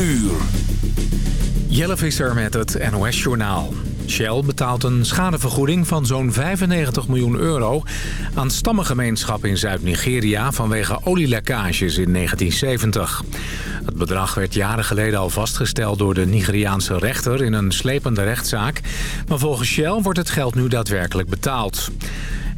uur. Jelle Visser met het NOS-journaal. Shell betaalt een schadevergoeding van zo'n 95 miljoen euro... aan stammengemeenschap in Zuid-Nigeria vanwege olielekkages in 1970. Het bedrag werd jaren geleden al vastgesteld door de Nigeriaanse rechter... in een slepende rechtszaak. Maar volgens Shell wordt het geld nu daadwerkelijk betaald.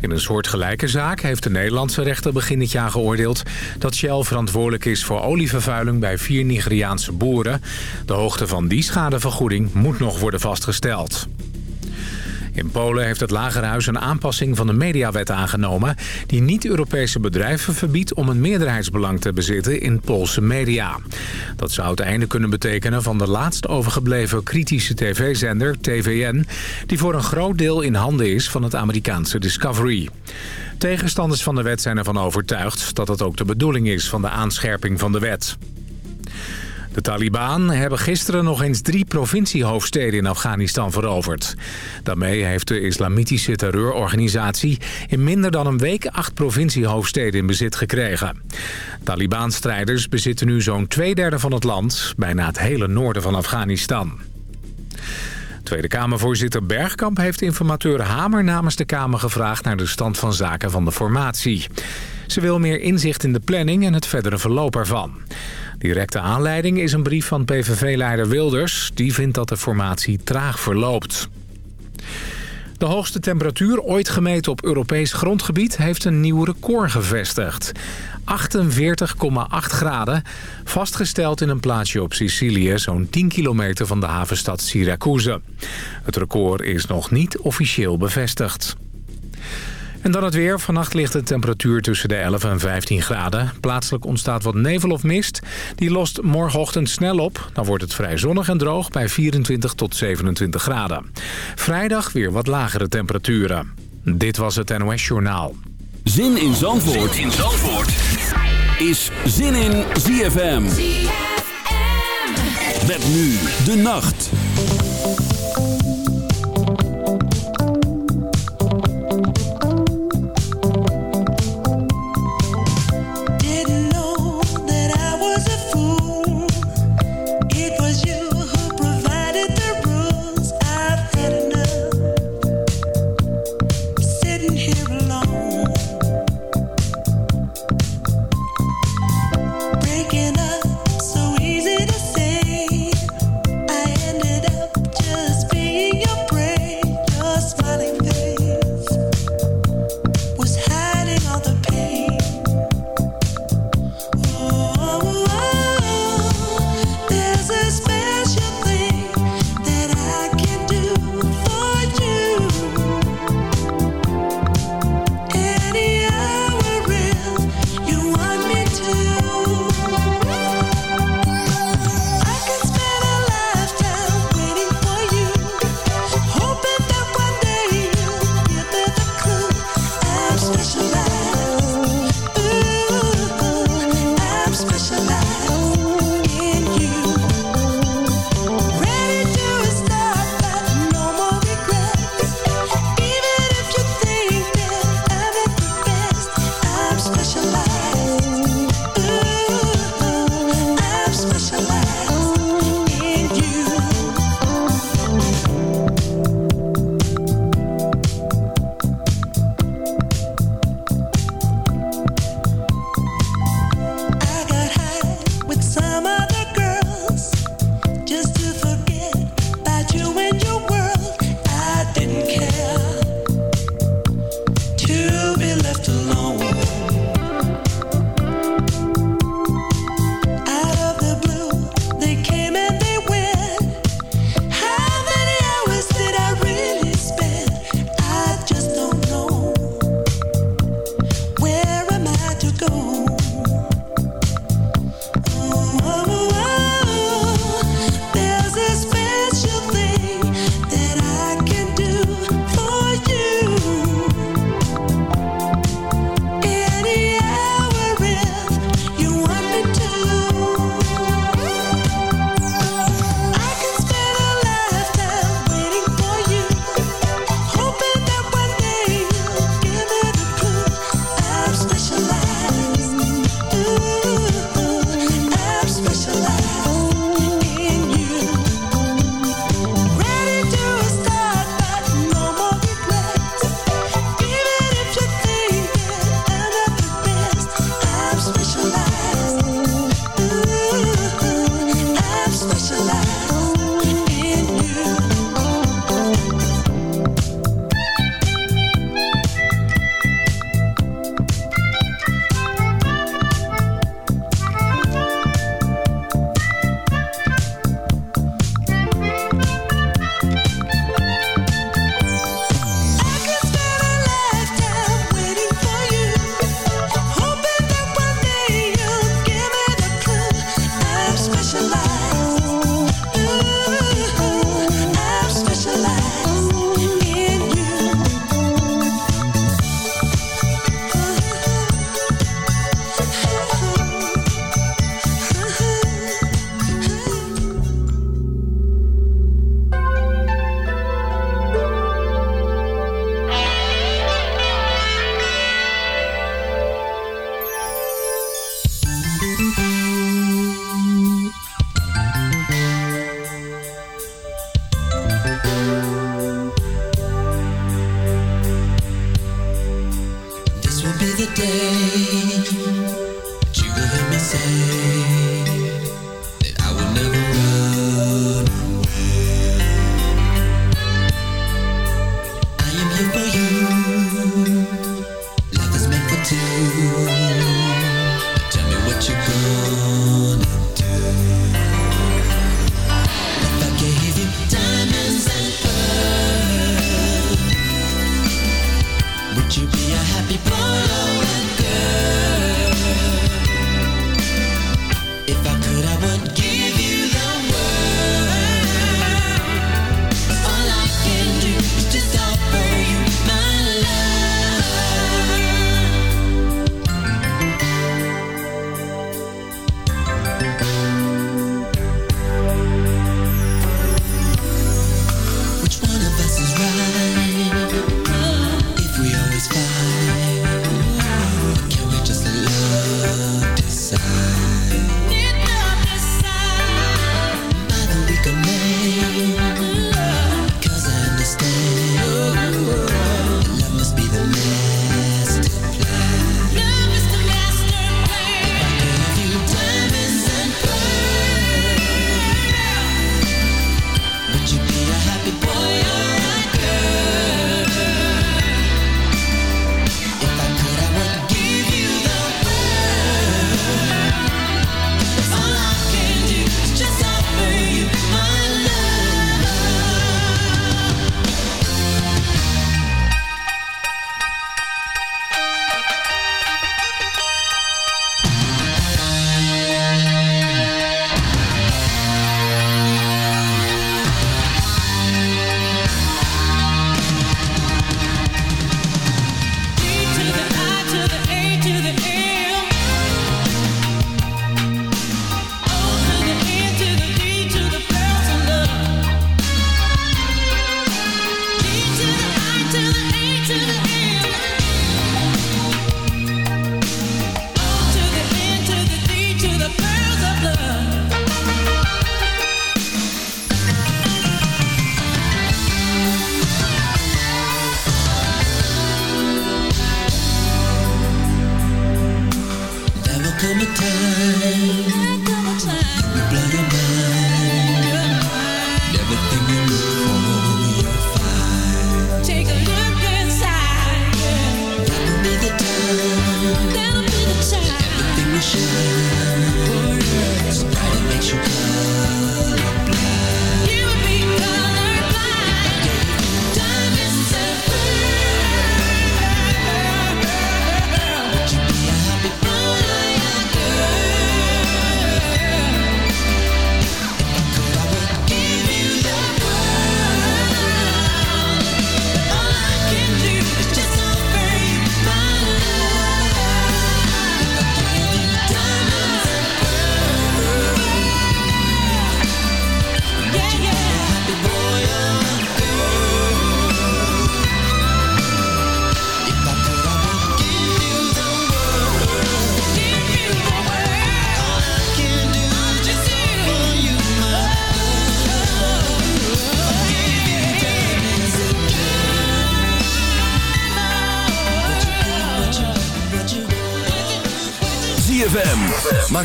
In een soortgelijke zaak heeft de Nederlandse rechter begin dit jaar geoordeeld... dat Shell verantwoordelijk is voor olievervuiling bij vier Nigeriaanse boeren. De hoogte van die schadevergoeding moet nog worden vastgesteld. In Polen heeft het Lagerhuis een aanpassing van de mediawet aangenomen... die niet-Europese bedrijven verbiedt om een meerderheidsbelang te bezitten in Poolse media. Dat zou het einde kunnen betekenen van de laatst overgebleven kritische tv-zender TVN... die voor een groot deel in handen is van het Amerikaanse Discovery. Tegenstanders van de wet zijn ervan overtuigd dat het ook de bedoeling is van de aanscherping van de wet. De Taliban hebben gisteren nog eens drie provinciehoofdsteden in Afghanistan veroverd. Daarmee heeft de islamitische terreurorganisatie in minder dan een week acht provinciehoofdsteden in bezit gekregen. Taliban-strijders bezitten nu zo'n twee derde van het land, bijna het hele noorden van Afghanistan. Tweede Kamervoorzitter Bergkamp heeft informateur Hamer namens de Kamer gevraagd naar de stand van zaken van de formatie. Ze wil meer inzicht in de planning en het verdere verloop ervan. Directe aanleiding is een brief van PVV-leider Wilders. Die vindt dat de formatie traag verloopt. De hoogste temperatuur ooit gemeten op Europees grondgebied heeft een nieuw record gevestigd. 48,8 graden, vastgesteld in een plaatsje op Sicilië... zo'n 10 kilometer van de havenstad Syracuse. Het record is nog niet officieel bevestigd. En dan het weer. Vannacht ligt de temperatuur tussen de 11 en 15 graden. Plaatselijk ontstaat wat nevel of mist. Die lost morgenochtend snel op. Dan wordt het vrij zonnig en droog bij 24 tot 27 graden. Vrijdag weer wat lagere temperaturen. Dit was het NOS Journaal. Zin in Zandvoort, zin in Zandvoort. is Zin in ZFM. ZFM. Met nu de nacht.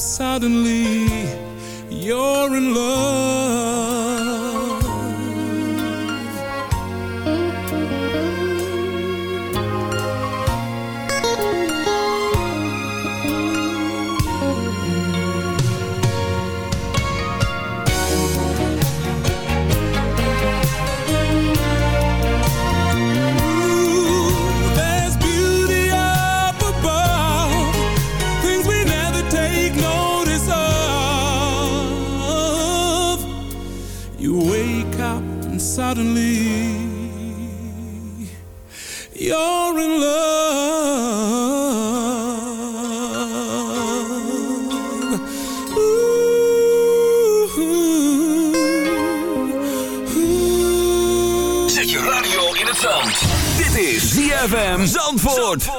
suddenly suddenly you're in love. Ooh, ooh, ooh. Zet je radio in het zand. Dit is ZFM Zandvoort. Zandvoort.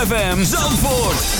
ZFM Zandvoort.